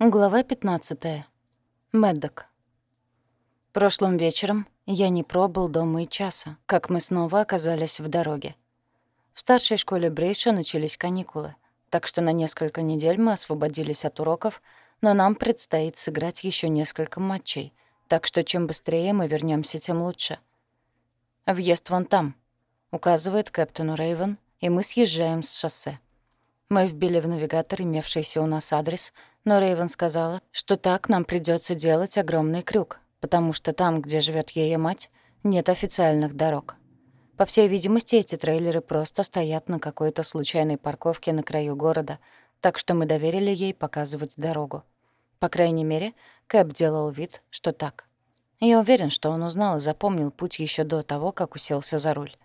Глава 15. Мэддок. Прошлым вечером я не пробыл дома и часа, как мы снова оказались в дороге. В старшей школе Брейша начались каникулы, так что на несколько недель мы освободились от уроков, но нам предстоит сыграть еще несколько матчей, так что чем быстрее мы вернемся, тем лучше. «Въезд вон там», — указывает капитану Рейвен, и мы съезжаем с шоссе. Мы вбили в навигатор имевшийся у нас адрес — но Рейвен сказала, что так нам придется делать огромный крюк, потому что там, где живет ее мать, нет официальных дорог. По всей видимости, эти трейлеры просто стоят на какой-то случайной парковке на краю города, так что мы доверили ей показывать дорогу. По крайней мере, Кэп делал вид, что так. Я уверен, что он узнал и запомнил путь еще до того, как уселся за руль.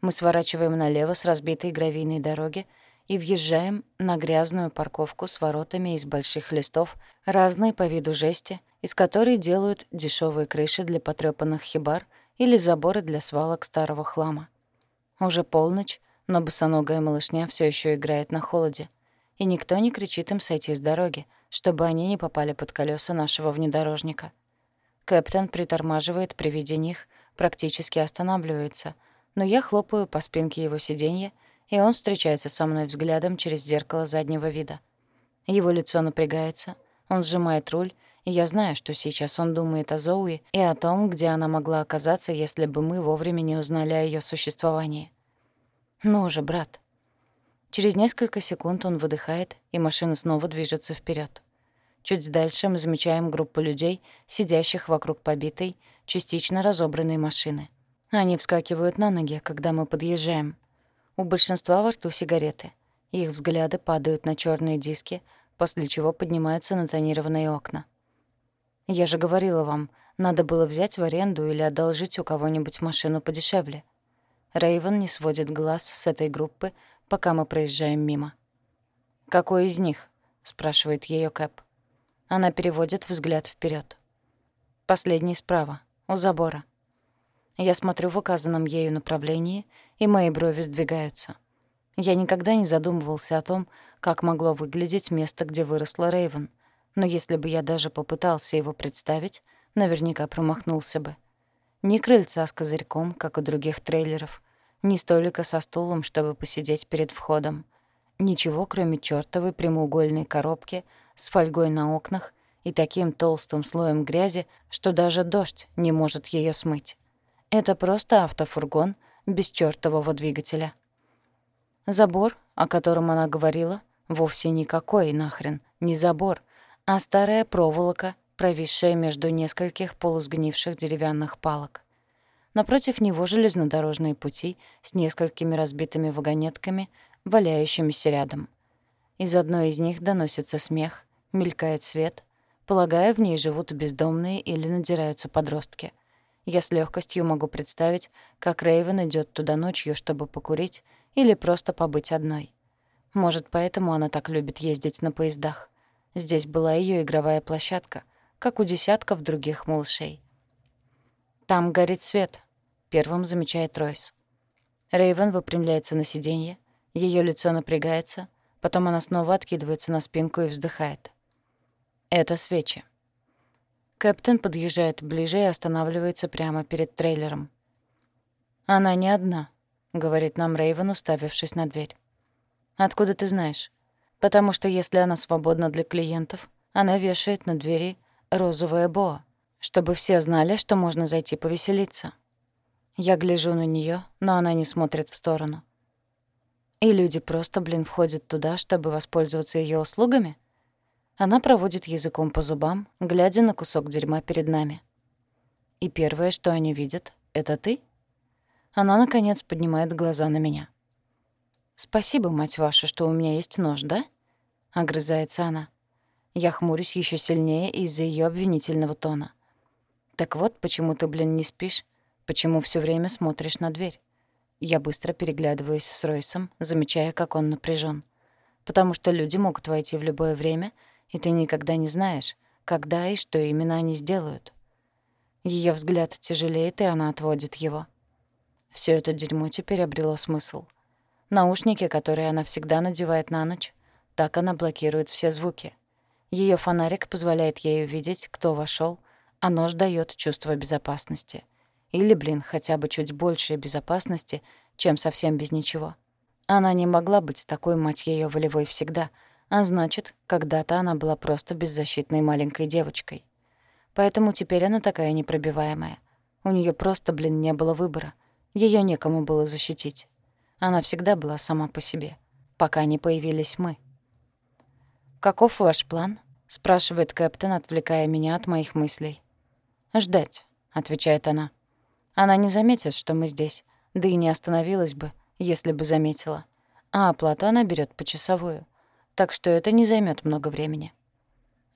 Мы сворачиваем налево с разбитой гравийной дороги и въезжаем на грязную парковку с воротами из больших листов, разной по виду жести, из которой делают дешевые крыши для потрёпанных хибар или заборы для свалок старого хлама. Уже полночь, но босоногая малышня все еще играет на холоде, и никто не кричит им сойти с дороги, чтобы они не попали под колеса нашего внедорожника. Кэптон притормаживает при виде них, практически останавливается, но я хлопаю по спинке его сиденья и он встречается со мной взглядом через зеркало заднего вида. Его лицо напрягается, он сжимает руль, и я знаю, что сейчас он думает о Зоуи и о том, где она могла оказаться, если бы мы вовремя не узнали о её существовании. «Ну же, брат». Через несколько секунд он выдыхает, и машина снова движется вперед. Чуть дальше мы замечаем группу людей, сидящих вокруг побитой, частично разобранной машины. Они вскакивают на ноги, когда мы подъезжаем — у большинства во рту сигареты. Их взгляды падают на черные диски, после чего поднимаются на тонированные окна. «Я же говорила вам, надо было взять в аренду или одолжить у кого-нибудь машину подешевле». Рейвен не сводит глаз с этой группы, пока мы проезжаем мимо. «Какой из них?» — спрашивает ее Кэп. Она переводит взгляд вперед. «Последний справа, у забора». Я смотрю в указанном ею направлении, и мои брови сдвигаются. Я никогда не задумывался о том, как могло выглядеть место, где выросла Рейвен, но если бы я даже попытался его представить, наверняка промахнулся бы. Ни крыльца с козырьком, как у других трейлеров, ни столика со стулом, чтобы посидеть перед входом. Ничего, кроме чёртовой прямоугольной коробки с фольгой на окнах и таким толстым слоем грязи, что даже дождь не может её смыть. Это просто автофургон без чёртового двигателя. Забор, о котором она говорила, вовсе никакой нахрен, не забор, а старая проволока, провисшая между нескольких полусгнивших деревянных палок. Напротив него железнодорожные пути с несколькими разбитыми вагонетками, валяющимися рядом. Из одной из них доносится смех, мелькает свет. Полагаю, в ней живут бездомные или надираются подростки. Я с легкостью могу представить, как Рейвен идет туда ночью, чтобы покурить или просто побыть одной. Может, поэтому она так любит ездить на поездах. Здесь была ее игровая площадка, как у десятков других малышей. «Там горит свет», — первым замечает Ройс. Рейвен выпрямляется на сиденье, ее лицо напрягается, потом она снова откидывается на спинку и вздыхает. «Это свечи». Кэптен подъезжает ближе и останавливается прямо перед трейлером. «Она не одна», — говорит нам Рейвен, уставившись на дверь. «Откуда ты знаешь?» «Потому что если она свободна для клиентов, она вешает на двери розовое боа, чтобы все знали, что можно зайти повеселиться». Я гляжу на неё, но она не смотрит в сторону. И люди просто, блин, входят туда, чтобы воспользоваться её услугами? Она проводит языком по зубам, глядя на кусок дерьма перед нами. И первое, что они видят, — это ты? Она, наконец, поднимает глаза на меня. «Спасибо, мать ваша, что у меня есть нож, да?» — огрызается она. Я хмурюсь еще сильнее из-за ее обвинительного тона. «Так вот, почему ты, блин, не спишь? Почему все время смотришь на дверь?» Я быстро переглядываюсь с Ройсом, замечая, как он напряжен. Потому что люди могут войти в любое время — и ты никогда не знаешь, когда и что именно они сделают. Ее взгляд тяжелеет, и она отводит его. Все это дерьмо теперь обрело смысл. Наушники, которые она всегда надевает на ночь, так она блокирует все звуки. Ее фонарик позволяет ей увидеть, кто вошел, а нож дает чувство безопасности. Или, блин, хотя бы чуть большей безопасности, чем совсем без ничего. Она не могла быть такой, мать ее волевой всегда, а значит, когда-то она была просто беззащитной маленькой девочкой. Поэтому теперь она такая непробиваемая. У нее просто, блин, не было выбора. Ее некому было защитить. Она всегда была сама по себе, пока не появились мы. «Каков ваш план?» — спрашивает Кэптен, отвлекая меня от моих мыслей. «Ждать», — отвечает она. «Она не заметит, что мы здесь, да и не остановилась бы, если бы заметила. А оплату она берет почасовую. Так что это не займет много времени.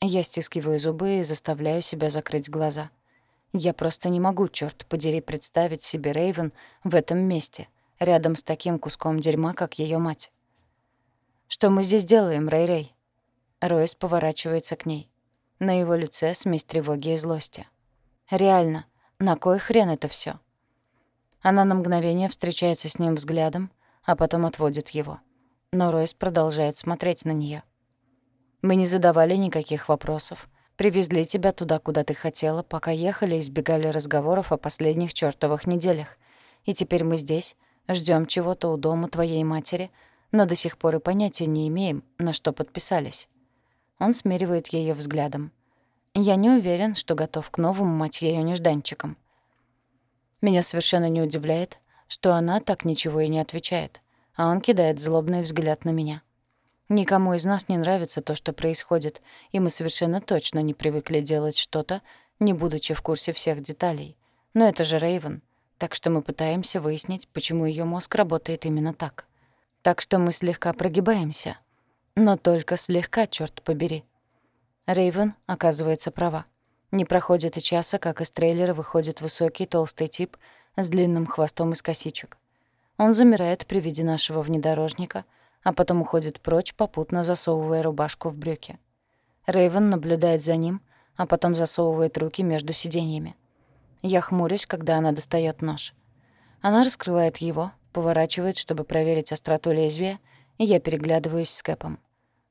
Я стискиваю зубы и заставляю себя закрыть глаза. Я просто не могу, черт подери, представить себе Рейвен в этом месте, рядом с таким куском дерьма, как ее мать. «Что мы здесь делаем, Рэй-Рэй?» Ройс поворачивается к ней. На его лице смесь тревоги и злости. «Реально, на кой хрен это все? Она на мгновение встречается с ним взглядом, а потом отводит его. Но Ройс продолжает смотреть на нее. «Мы не задавали никаких вопросов. Привезли тебя туда, куда ты хотела, пока ехали и избегали разговоров о последних чёртовых неделях. И теперь мы здесь, ждём чего-то у дома твоей матери, но до сих пор и понятия не имеем, на что подписались». Он смиривает её взглядом. «Я не уверен, что готов к новому, мать её, нежданчикам. Меня совершенно не удивляет, что она так ничего и не отвечает, а он кидает злобный взгляд на меня. Никому из нас не нравится то, что происходит, и мы совершенно точно не привыкли делать что-то, не будучи в курсе всех деталей. Но это же Рейвен, так что мы пытаемся выяснить, почему ее мозг работает именно так. Так что мы слегка прогибаемся. Но только слегка, черт побери. Рейвен оказывается права. Не проходит и часа, как из трейлера выходит высокий толстый тип с длинным хвостом из косичек. Он замирает при виде нашего внедорожника, а потом уходит прочь, попутно засовывая рубашку в брюки. Рейвен наблюдает за ним, а потом засовывает руки между сиденьями. Я хмурюсь, когда она достает нож. Она раскрывает его, поворачивает, чтобы проверить остроту лезвия, и я переглядываюсь с Кэпом.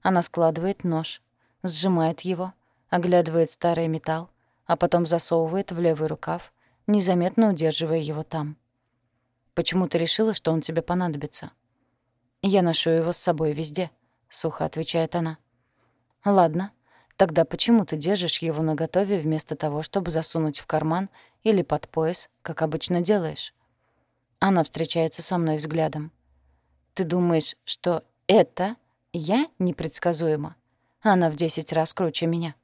Она складывает нож, сжимает его, оглядывает старый металл, а потом засовывает в левый рукав, незаметно удерживая его там. «Почему ты решила, что он тебе понадобится?» «Я ношу его с собой везде», — сухо отвечает она. «Ладно, тогда почему ты держишь его наготове вместо того, чтобы засунуть в карман или под пояс, как обычно делаешь?» Она встречается со мной взглядом. «Ты думаешь, что это я непредсказуема? Она в десять раз круче меня».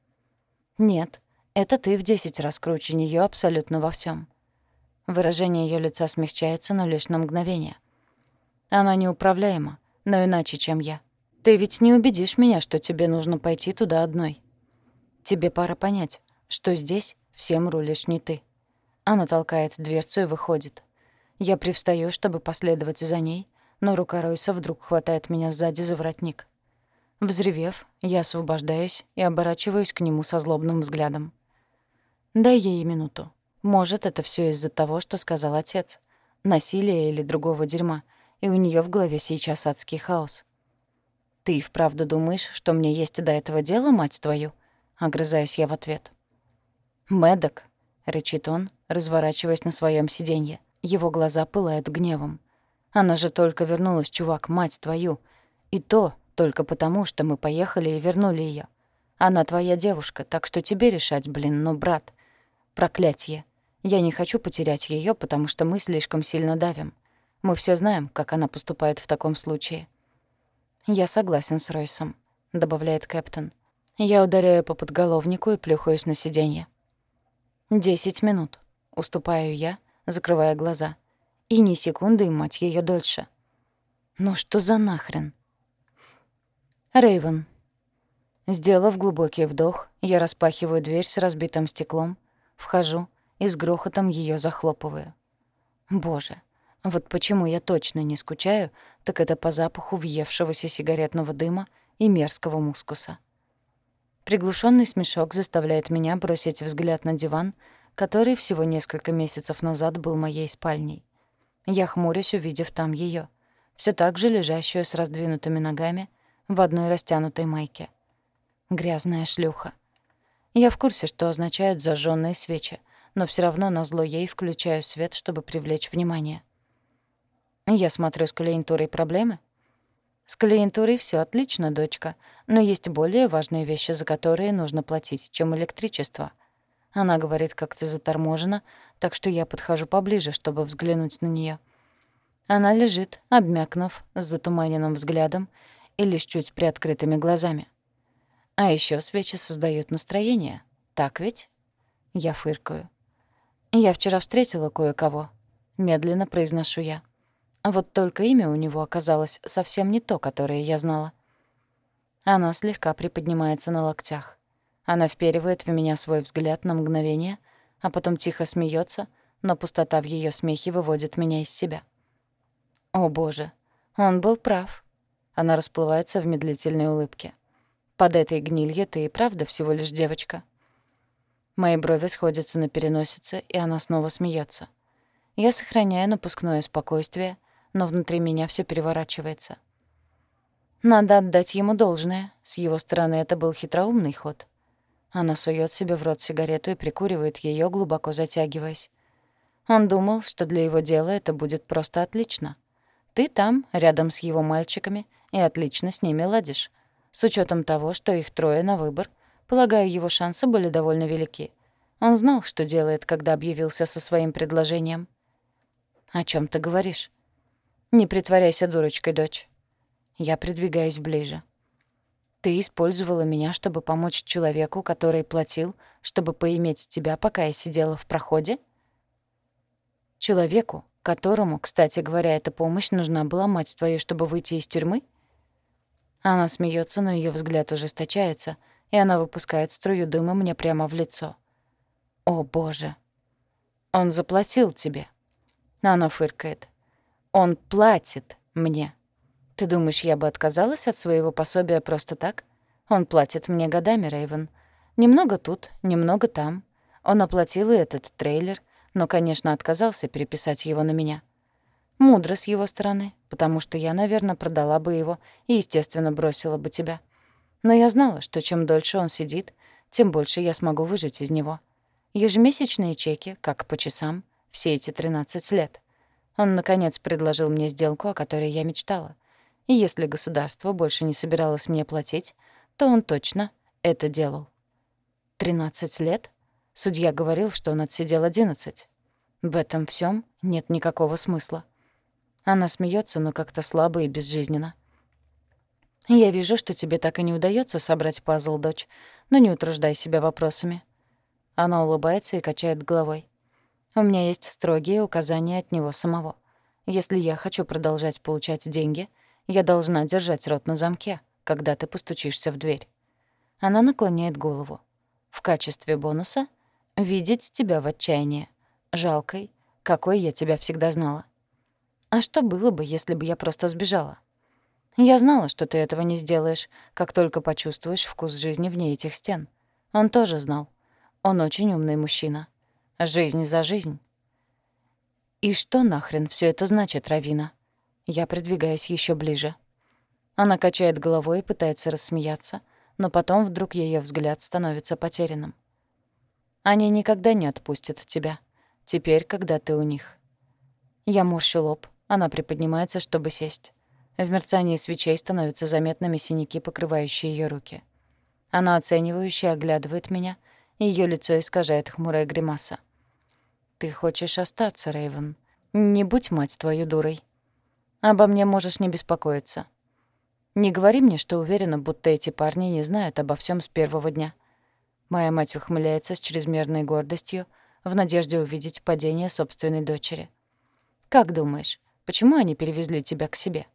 «Нет, это ты в десять раз круче неё абсолютно во всём». Выражение её лица смягчается, но лишь на мгновение. «Она неуправляема, но иначе, чем я. Ты ведь не убедишь меня, что тебе нужно пойти туда одной. Тебе пора понять, что здесь всем рулишь не ты». Она толкает дверцу и выходит. Я привстаю, чтобы последовать за ней, но рука Ройса вдруг хватает меня сзади за воротник. Взревев, я освобождаюсь и оборачиваюсь к нему со злобным взглядом. Дай ей минуту. Может, это все из-за того, что сказал отец. Насилие или другого дерьма. И у нее в голове сейчас адский хаос. «Ты вправду думаешь, что мне есть до этого дела, мать твою?» Огрызаюсь я в ответ. «Мэддок», — рычит он, разворачиваясь на своем сиденье. Его глаза пылают гневом. «Она же только вернулась, чувак, мать твою. И то только потому, что мы поехали и вернули ее. Она твоя девушка, так что тебе решать, блин, ну, брат. Проклятье. Я не хочу потерять ее, потому что мы слишком сильно давим. Мы все знаем, как она поступает в таком случае. «Я согласен с Ройсом», — добавляет Кэптон. Я ударяю по подголовнику и плюхаюсь на сиденье. «Десять минут», — уступаю я, закрывая глаза. И ни секунды, мать ее дольше. «Ну что за нахрен?» Рейвен. Сделав глубокий вдох, я распахиваю дверь с разбитым стеклом, Вхожу и с грохотом ее захлопываю. Боже, вот почему я точно не скучаю, так это по запаху въевшегося сигаретного дыма и мерзкого мускуса. Приглушенный смешок заставляет меня бросить взгляд на диван, который всего несколько месяцев назад был моей спальней. Я хмурюсь, увидев там ее, все так же лежащую с раздвинутыми ногами в одной растянутой майке. Грязная шлюха. Я в курсе, что означают зажженные свечи, но все равно назло ей включаю свет, чтобы привлечь внимание. Я смотрю, с клиентурой проблемы. С клиентурой все отлично, дочка, но есть более важные вещи, за которые нужно платить, чем электричество. Она говорит как-то заторможенно, так что я подхожу поближе, чтобы взглянуть на нее. Она лежит, обмякнув, с затуманенным взглядом и лишь чуть приоткрытыми глазами. А еще свечи создают настроение. Так ведь? Я фыркаю. Я вчера встретила кое-кого. Медленно произношу я. Вот только имя у него оказалось совсем не то, которое я знала. Она слегка приподнимается на локтях. Она вперивает в меня свой взгляд на мгновение, а потом тихо смеется, но пустота в ее смехе выводит меня из себя. О, боже, он был прав. Она расплывается в медлительной улыбке. Под этой гнилью ты и правда всего лишь девочка. Мои брови сходятся на переносице, и она снова смеется. Я сохраняю напускное спокойствие, но внутри меня все переворачивается. Надо отдать ему должное. С его стороны это был хитроумный ход. Она сует себе в рот сигарету и прикуривает ее, глубоко затягиваясь. Он думал, что для его дела это будет просто отлично. Ты там, рядом с его мальчиками, и отлично с ними ладишь. С учетом того, что их трое на выбор, полагаю, его шансы были довольно велики. Он знал, что делает, когда объявился со своим предложением. «О чем ты говоришь?» «Не притворяйся дурочкой, дочь». Я придвигаюсь ближе. «Ты использовала меня, чтобы помочь человеку, который платил, чтобы поиметь тебя, пока я сидела в проходе?» «Человеку, которому, кстати говоря, эта помощь нужна была, мать твою, чтобы выйти из тюрьмы?» Она смеется, но ее взгляд ужесточается, и она выпускает струю дыма мне прямо в лицо. «О, боже!» «Он заплатил тебе». Она фыркает. «Он платит мне». «Ты думаешь, я бы отказалась от своего пособия просто так? Он платит мне годами, Рэйвен. Немного тут, немного там. Он оплатил и этот трейлер, но, конечно, отказался переписать его на меня. Мудро с его стороны, потому что я, наверное, продала бы его и, естественно, бросила бы тебя. Но я знала, что чем дольше он сидит, тем больше я смогу выжить из него. Ежемесячные чеки, как по часам, все эти 13 лет. Он, наконец, предложил мне сделку, о которой я мечтала. И если государство больше не собиралось мне платить, то он точно это делал. 13 лет? Судья говорил, что он отсидел 11. В этом всем нет никакого смысла. Она смеется, но как-то слабо и безжизненно. «Я вижу, что тебе так и не удается собрать пазл, дочь, но не утруждай себя вопросами». Она улыбается и качает головой. «У меня есть строгие указания от него самого. Если я хочу продолжать получать деньги, я должна держать рот на замке, когда ты постучишься в дверь». Она наклоняет голову. «В качестве бонуса — видеть тебя в отчаянии. Жалкой, какой я тебя всегда знала. А что было бы, если бы я просто сбежала? Я знала, что ты этого не сделаешь, как только почувствуешь вкус жизни вне этих стен. Он тоже знал. Он очень умный мужчина. Жизнь за жизнь. И что нахрен все это значит, Равина? Я придвигаюсь еще ближе. Она качает головой и пытается рассмеяться, но потом вдруг ее взгляд становится потерянным. Они никогда не отпустят тебя. Теперь, когда ты у них. Я морщу лоб, она приподнимается, чтобы сесть. В мерцании свечей становятся заметными синяки, покрывающие ее руки. Она оценивающе оглядывает меня, и её лицо искажает хмурая гримаса. «Ты хочешь остаться, Рэйвен? Не будь, мать твою, дурой. Обо мне можешь не беспокоиться. Не говори мне, что уверена, будто эти парни не знают обо всем с первого дня». Моя мать ухмыляется с чрезмерной гордостью, в надежде увидеть падение собственной дочери. «Как думаешь, Почему они перевезли тебя к себе?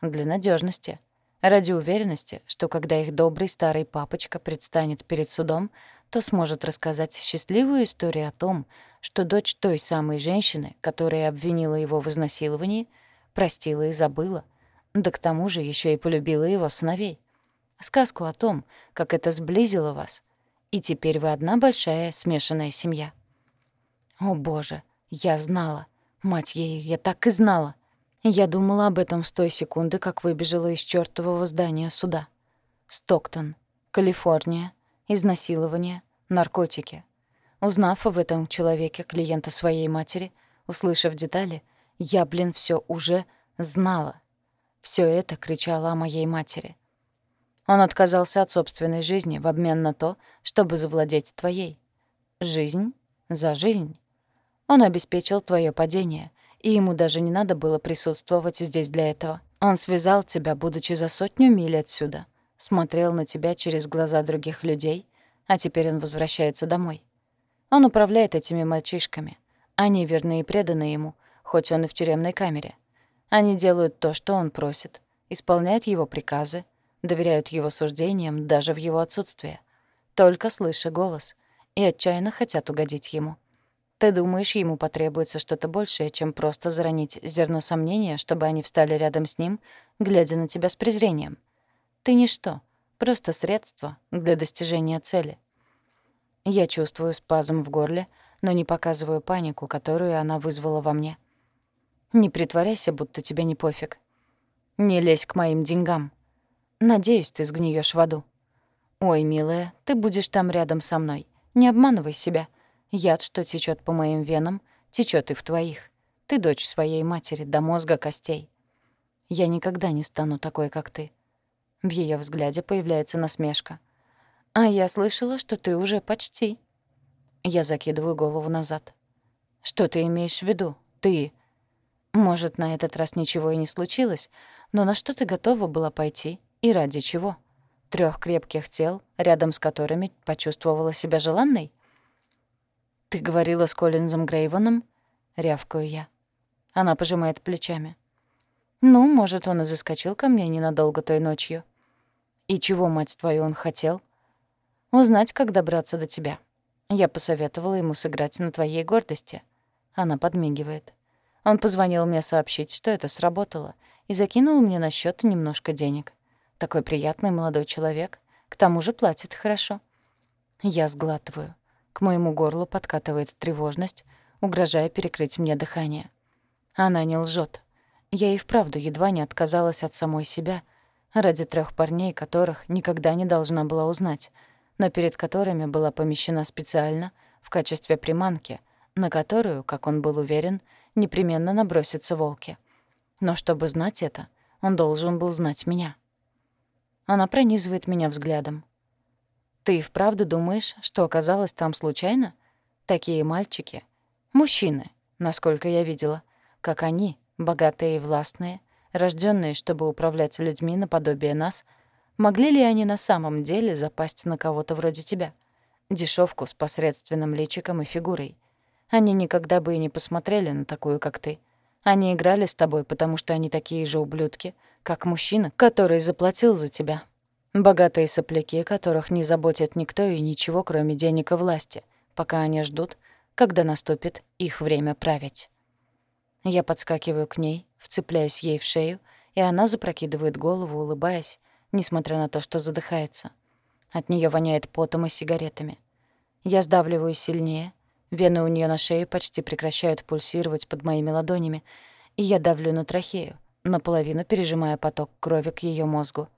Для надежности, Ради уверенности, что когда их добрый старый папочка предстанет перед судом, то сможет рассказать счастливую историю о том, что дочь той самой женщины, которая обвинила его в изнасиловании, простила и забыла, да к тому же еще и полюбила его сыновей. Сказку о том, как это сблизило вас, и теперь вы одна большая смешанная семья. О, Боже, я знала. Мать ею, я так и знала. Я думала об этом с той секунды, как выбежала из чёртового здания суда. Стоктон. Калифорния, изнасилование, наркотики. Узнав в этом человеке клиента своей матери, услышав детали, я, блин, все уже знала. Все это кричало о моей матери. Он отказался от собственной жизни в обмен на то, чтобы завладеть твоей. Жизнь за жизнь. Он обеспечил твое падение, и ему даже не надо было присутствовать здесь для этого. Он связал тебя, будучи за сотню миль отсюда, смотрел на тебя через глаза других людей, а теперь он возвращается домой. Он управляет этими мальчишками. Они верны и преданы ему, хоть он и в тюремной камере. Они делают то, что он просит, исполняют его приказы, доверяют его суждениям даже в его отсутствие, только слыша голос, и отчаянно хотят угодить ему. Ты думаешь, ему потребуется что-то большее, чем просто заронить зерно сомнения, чтобы они встали рядом с ним, глядя на тебя с презрением? Ты ничто, просто средство для достижения цели. Я чувствую спазм в горле, но не показываю панику, которую она вызвала во мне. Не притворяйся, будто тебе не пофиг. Не лезь к моим деньгам. Надеюсь, ты сгниешь в аду. Ой, милая, ты будешь там рядом со мной. Не обманывай себя. Яд, что течет по моим венам, течет и в твоих. Ты дочь своей матери до мозга костей. Я никогда не стану такой, как ты. В ее взгляде появляется насмешка. А я слышала, что ты уже почти. Я закидываю голову назад. Что ты имеешь в виду? Ты может, на этот раз ничего и не случилось, но на что ты готова была пойти и ради чего? Трёх крепких тел, рядом с которыми почувствовала себя желанной? «Ты говорила с Коллинзом Грейвоном?» — рявкаю я. Она пожимает плечами. «Ну, может, он и заскочил ко мне ненадолго той ночью. И чего, мать твою, он хотел?» «Узнать, как добраться до тебя. Я посоветовала ему сыграть на твоей гордости». Она подмигивает. Он позвонил мне сообщить, что это сработало, и закинул мне на счет немножко денег. Такой приятный молодой человек, к тому же платит хорошо. Я сглатываю. К моему горлу подкатывает тревожность, угрожая перекрыть мне дыхание. Она не лжет. Я и вправду едва не отказалась от самой себя ради трех парней, которых никогда не должна была узнать, но перед которыми была помещена специально в качестве приманки, на которую, как он был уверен, непременно набросятся волки. Но чтобы знать это, он должен был знать меня. Она пронизывает меня взглядом. «Ты вправду думаешь, что оказалось там случайно? Такие мальчики, мужчины, насколько я видела, как они, богатые и властные, рожденные, чтобы управлять людьми наподобие нас, могли ли они на самом деле запасть на кого-то вроде тебя? Дешевку с посредственным личиком и фигурой — они никогда бы и не посмотрели на такую, как ты. Они играли с тобой, потому что они такие же ублюдки, как мужчина, который заплатил за тебя. Богатые сопляки, которых не заботит никто и ничего, кроме денег и власти, пока они ждут, когда наступит их время править. Я подскакиваю к ней, вцепляюсь ей в шею, и она запрокидывает голову, улыбаясь, несмотря на то, что задыхается. От нее воняет потом и сигаретами. Я сдавливаю сильнее, Вены у нее на шее почти прекращают пульсировать под моими ладонями, и я давлю на трахею, наполовину пережимая поток крови к ее мозгу.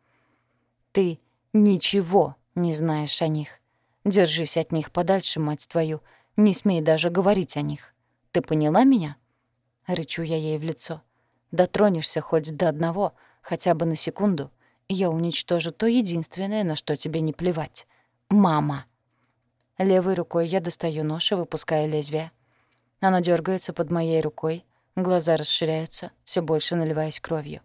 «Ты ничего не знаешь о них. Держись от них подальше, мать твою. Не смей даже говорить о них. Ты поняла меня?» Рычу я ей в лицо. «Дотронешься хоть до одного, хотя бы на секунду, я уничтожу то единственное, на что тебе не плевать. Мама!» Левой рукой я достаю нож и выпускаю лезвие. Оно дергается под моей рукой, глаза расширяются, все больше наливаясь кровью.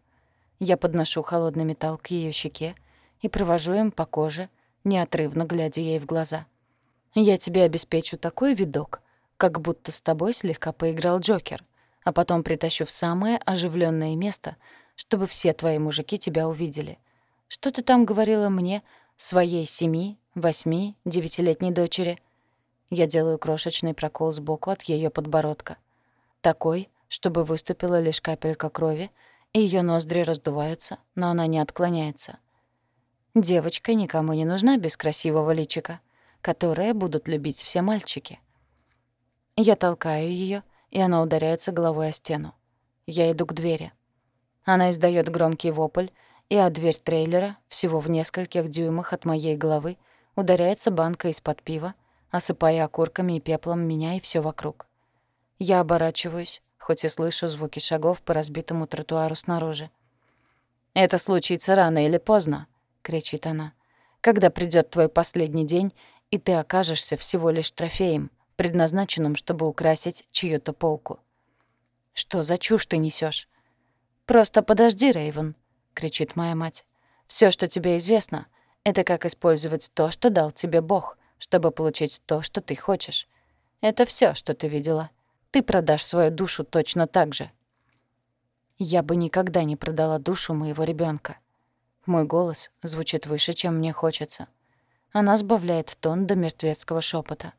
Я подношу холодный металл к ее щеке и провожу им по коже, неотрывно глядя ей в глаза. «Я тебе обеспечу такой видок, как будто с тобой слегка поиграл Джокер, а потом притащу в самое оживленное место, чтобы все твои мужики тебя увидели. Что ты там говорила мне, своей семи восьми, девятилетней дочери. Я делаю крошечный прокол сбоку от ее подбородка. Такой, чтобы выступила лишь капелька крови, и ее ноздри раздуваются, но она не отклоняется. Девочка никому не нужна без красивого личика, которое будут любить все мальчики. Я толкаю ее, и она ударяется головой о стену. Я иду к двери. Она издает громкий вопль, и о дверь трейлера, всего в нескольких дюймах от моей головы, ударяется банка из-под пива, осыпая окурками и пеплом меня и все вокруг. Я оборачиваюсь, хоть и слышу звуки шагов по разбитому тротуару снаружи. «Это случится рано или поздно», — кричит она. «Когда придёт твой последний день, и ты окажешься всего лишь трофеем, предназначенным, чтобы украсить чью-то полку». «Что за чушь ты несёшь?» «Просто подожди, Рейвен», — кричит моя мать. «Всё, что тебе известно, это как использовать то, что дал тебе Бог, чтобы получить то, что ты хочешь. Это всё, что ты видела. Ты продашь свою душу точно так же». Я бы никогда не продала душу моего ребенка. Мой голос звучит выше, чем мне хочется. Она сбавляет тон до мертвецкого шепота.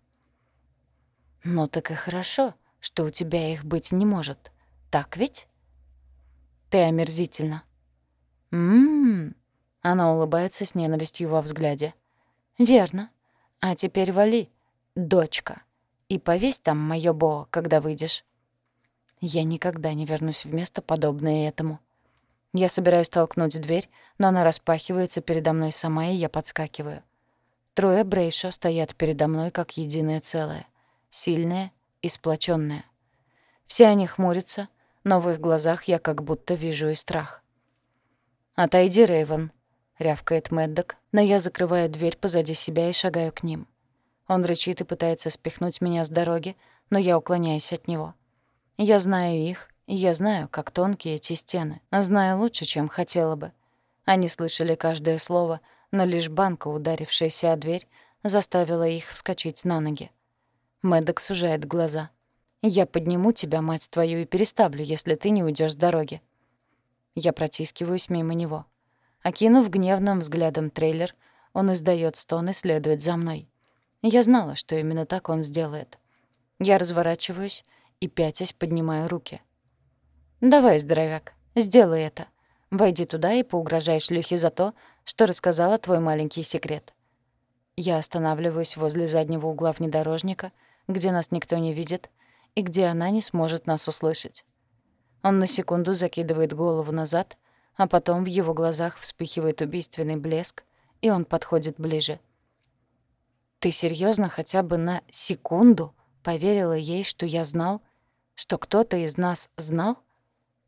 «Ну так и хорошо, что у тебя их быть не может. Так ведь?» «Ты омерзительно». «М-м-м», она улыбается с ненавистью во взгляде. «Верно. А теперь вали, дочка, и повесь там моё бо, когда выйдешь». Я никогда не вернусь в место, подобное этому. Я собираюсь толкнуть дверь, но она распахивается передо мной сама, и я подскакиваю. Трое Брейшо стоят передо мной как единое целое. Сильное и сплочённое. Все они хмурятся, но в их глазах я как будто вижу и страх. «Отойди, Рэйвен», — рявкает Мэддок, но я закрываю дверь позади себя и шагаю к ним. Он рычит и пытается спихнуть меня с дороги, но я уклоняюсь от него. Я знаю их, я знаю, как тонкие эти стены. Знаю лучше, чем хотела бы. Они слышали каждое слово, но лишь банка, ударившаяся о дверь, заставила их вскочить на ноги. Мэддок сужает глаза. «Я подниму тебя, мать твою, и переставлю, если ты не уйдешь с дороги». Я протискиваюсь мимо него. Окинув гневным взглядом трейлер, он издает стон и следует за мной. Я знала, что именно так он сделает. Я разворачиваюсь и, пятясь, поднимаю руки. «Давай, здоровяк, сделай это. Войди туда и поугрожай шлюхе за то, что рассказала твой маленький секрет». Я останавливаюсь возле заднего угла внедорожника, где нас никто не видит и где она не сможет нас услышать. Он на секунду закидывает голову назад, а потом в его глазах вспыхивает убийственный блеск, и он подходит ближе. «Ты серьезно хотя бы на секунду поверила ей, что я знал, что кто-то из нас знал?»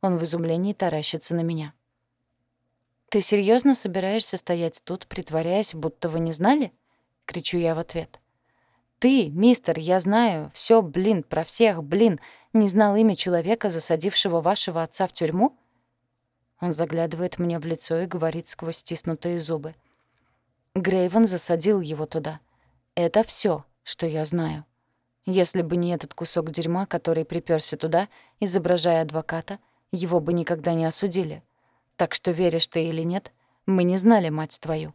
Он в изумлении таращится на меня. «Ты серьезно собираешься стоять тут, притворяясь, будто вы не знали?» — кричу я в ответ. «Ты, мистер, я знаю, все, блин, про всех, блин, не знал имя человека, засадившего вашего отца в тюрьму?» Он заглядывает мне в лицо и говорит сквозь стиснутые зубы. Грейвен засадил его туда. Это все, что я знаю. Если бы не этот кусок дерьма, который приперся туда, изображая адвоката, его бы никогда не осудили. Так что, веришь ты или нет, мы не знали мать твою.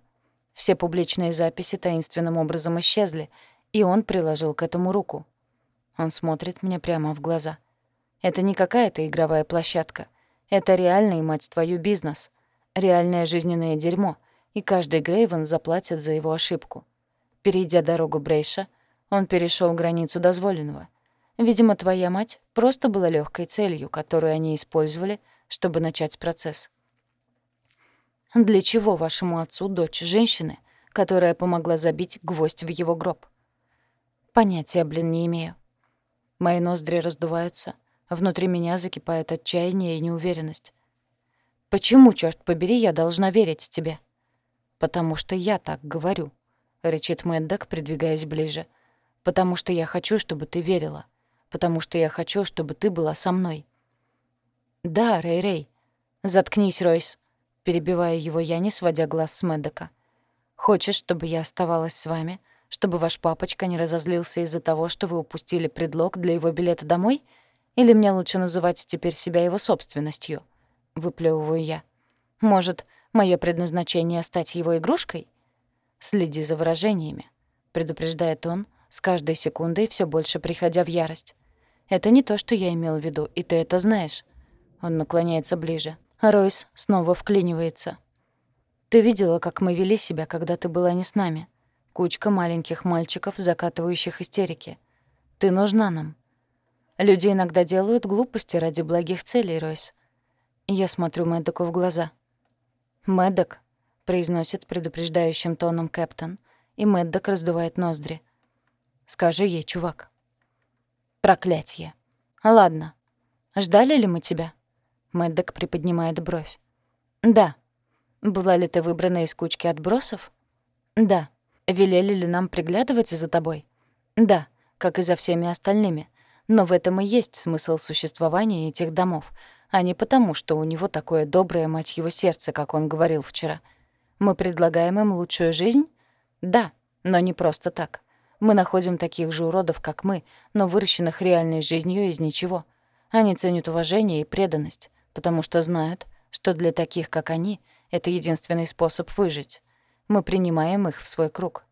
Все публичные записи таинственным образом исчезли, и он приложил к этому руку. Он смотрит мне прямо в глаза. Это не какая-то игровая площадка. Это реальный, мать твою, бизнес. Реальное жизненное дерьмо, и каждый Грейвен заплатит за его ошибку. Перейдя дорогу Брейша, он перешел границу дозволенного. Видимо, твоя мать просто была легкой целью, которую они использовали, чтобы начать процесс. Для чего вашему отцу дочь женщины, которая помогла забить гвоздь в его гроб? Понятия, блин, не имею. Мои ноздри раздуваются, внутри меня закипает отчаяние и неуверенность. Почему, черт побери, я должна верить тебе? Потому что я так говорю, рычит Мэддок, придвигаясь ближе потому что я хочу, чтобы ты верила, потому что я хочу, чтобы ты была со мной». «Да, Рэй-Рэй». «Заткнись, Ройс», — перебивая его я, не сводя глаз с Мэддока. «Хочешь, чтобы я оставалась с вами, чтобы ваш папочка не разозлился из-за того, что вы упустили предлог для его билета домой? Или мне лучше называть теперь себя его собственностью?» — выплёвываю я. «Может, мое предназначение — стать его игрушкой?» «Следи за выражениями», — предупреждает он, с каждой секундой все больше приходя в ярость. «Это не то, что я имел в виду, и ты это знаешь». Он наклоняется ближе. Ройс снова вклинивается. «Ты видела, как мы вели себя, когда ты была не с нами? Кучка маленьких мальчиков, закатывающих истерики. Ты нужна нам. Люди иногда делают глупости ради благих целей, Ройс. Я смотрю Мэддоку в глаза. «Мэддок», — произносит предупреждающим тоном Кэптон, и Мэддок раздувает ноздри. «Скажи ей, чувак». «Проклятье. Ладно. Ждали ли мы тебя?» Мэддок приподнимает бровь. «Да. Была ли ты выбрана из кучки отбросов?» «Да. Велели ли нам приглядывать за тобой?» «Да, как и за всеми остальными. Но в этом и есть смысл существования этих домов, а не потому, что у него такое доброе, мать его, сердце, как он говорил вчера. Мы предлагаем им лучшую жизнь? Да, но не просто так. Мы находим таких же уродов, как мы, но выращенных реальной жизнью из ничего. Они ценят уважение и преданность, потому что знают, что для таких, как они, это единственный способ выжить. Мы принимаем их в свой круг.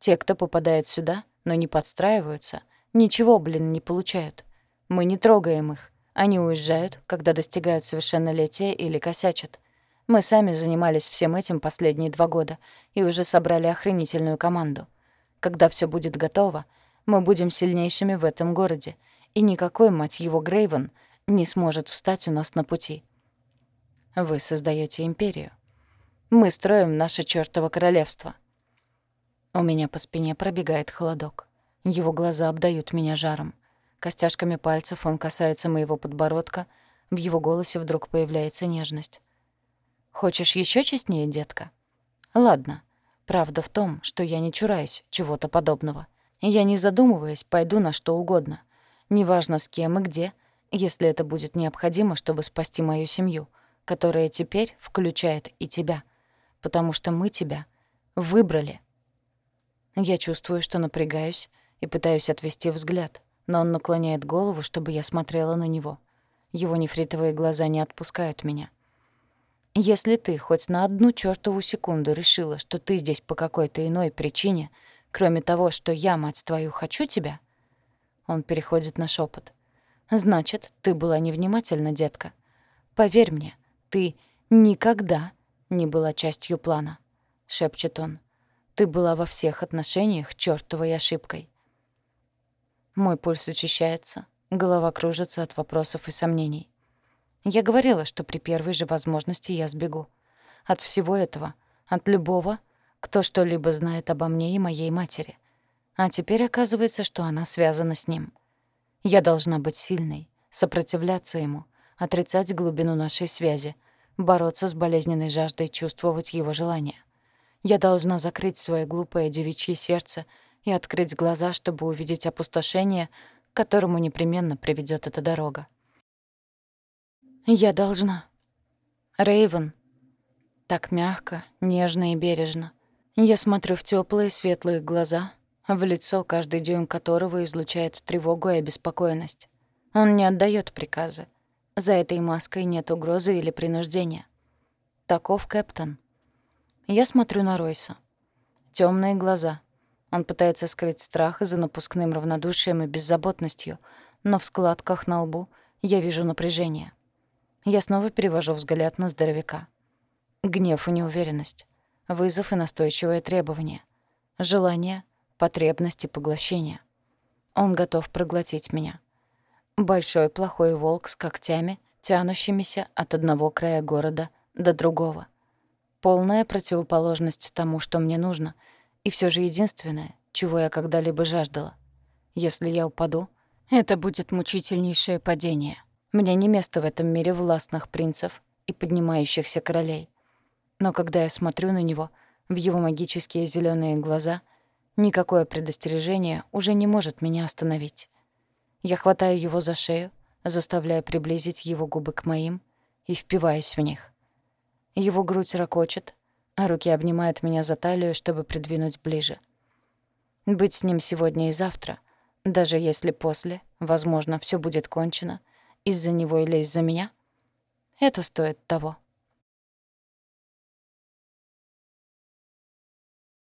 Те, кто попадает сюда, но не подстраиваются, ничего, блин, не получают. Мы не трогаем их. Они уезжают, когда достигают совершеннолетия или косячат. Мы сами занимались всем этим последние два года и уже собрали охренительную команду. Когда все будет готово, мы будем сильнейшими в этом городе, и никакой, мать его, Грейвен не сможет встать у нас на пути. Вы создаете империю. Мы строим наше чёртово королевство. У меня по спине пробегает холодок. Его глаза обдают меня жаром. Костяшками пальцев он касается моего подбородка, в его голосе вдруг появляется нежность. «Хочешь еще честнее, детка?» «Ладно. Правда в том, что я не чураюсь чего-то подобного. Я, не задумываясь, пойду на что угодно. Неважно с кем и где, если это будет необходимо, чтобы спасти мою семью, которая теперь включает и тебя. Потому что мы тебя выбрали. Я чувствую, что напрягаюсь и пытаюсь отвести взгляд, но он наклоняет голову, чтобы я смотрела на него. Его нефритовые глаза не отпускают меня. Если ты хоть на одну чёртову секунду решила, что ты здесь по какой-то иной причине, кроме того, что я, мать твою, хочу тебя, он переходит на шепот. «Значит, ты была невнимательна, детка. Поверь мне, ты никогда не была частью плана», — шепчет он. «Ты была во всех отношениях чёртовой ошибкой». Мой пульс учащается, голова кружится от вопросов и сомнений. Я говорила, что при первой же возможности я сбегу. От всего этого, от любого, кто что-либо знает обо мне и моей матери. А теперь оказывается, что она связана с ним. Я должна быть сильной, сопротивляться ему, отрицать глубину нашей связи, бороться с болезненной жаждой чувствовать его желание. Я должна закрыть свое глупое девичье сердце и открыть глаза, чтобы увидеть опустошение, к которому непременно приведет эта дорога. Я должна. Рейвен. Так мягко, нежно и бережно. Я смотрю в теплые светлые глаза, в лицо, каждый дюйм которого излучает тревогу и обеспокоенность. Он не отдает приказы. За этой маской нет угрозы или принуждения. Таков Кэптон. Я смотрю на Ройса. Темные глаза. Он пытается скрыть страх за напускным равнодушием и беззаботностью, но в складках на лбу я вижу напряжение. Я снова перевожу взгляд на здоровяка. Гнев и неуверенность. Вызов и настойчивое требование. Желание — потребности поглощения. Он готов проглотить меня. Большой плохой волк с когтями, тянущимися от одного края города до другого. Полная противоположность тому, что мне нужно, и все же единственное, чего я когда-либо жаждала. Если я упаду, это будет мучительнейшее падение. Мне не место в этом мире властных принцев и поднимающихся королей. Но когда я смотрю на него, в его магические зеленые глаза — Никакое предостережение уже не может меня остановить. Я хватаю его за шею, заставляя приблизить его губы к моим и впиваюсь в них. Его грудь ракочет, а руки обнимают меня за талию, чтобы придвинуть ближе. Быть с ним сегодня и завтра, даже если после, возможно, все будет кончено, из-за него или из-за меня, это стоит того.